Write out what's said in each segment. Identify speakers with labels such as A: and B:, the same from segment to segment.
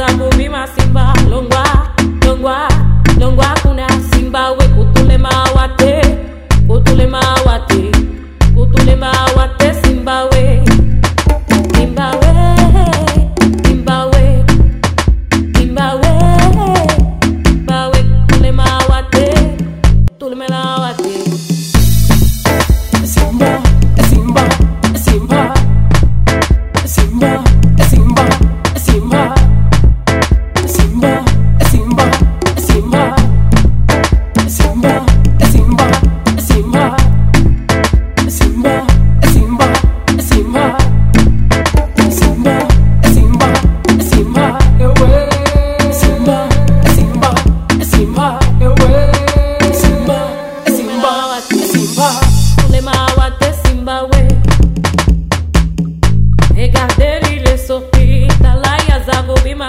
A: zangu my Simba longwa longwa.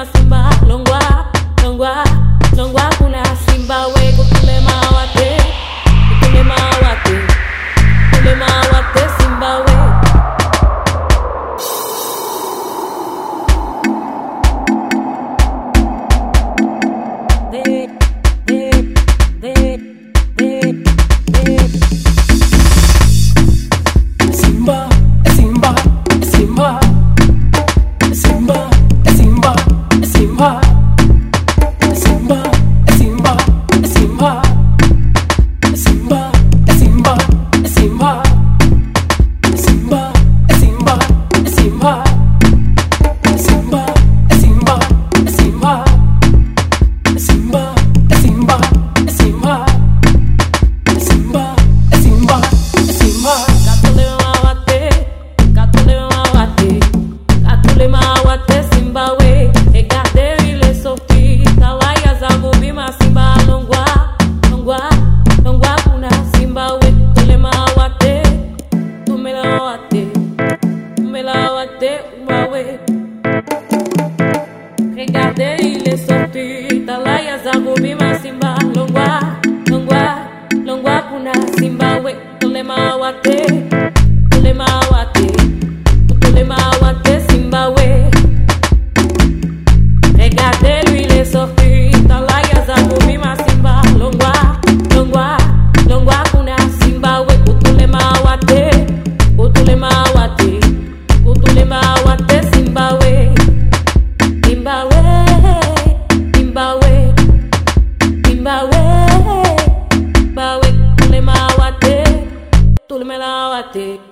A: simba longwa longwa longwa kuna simba we Zimbabwe,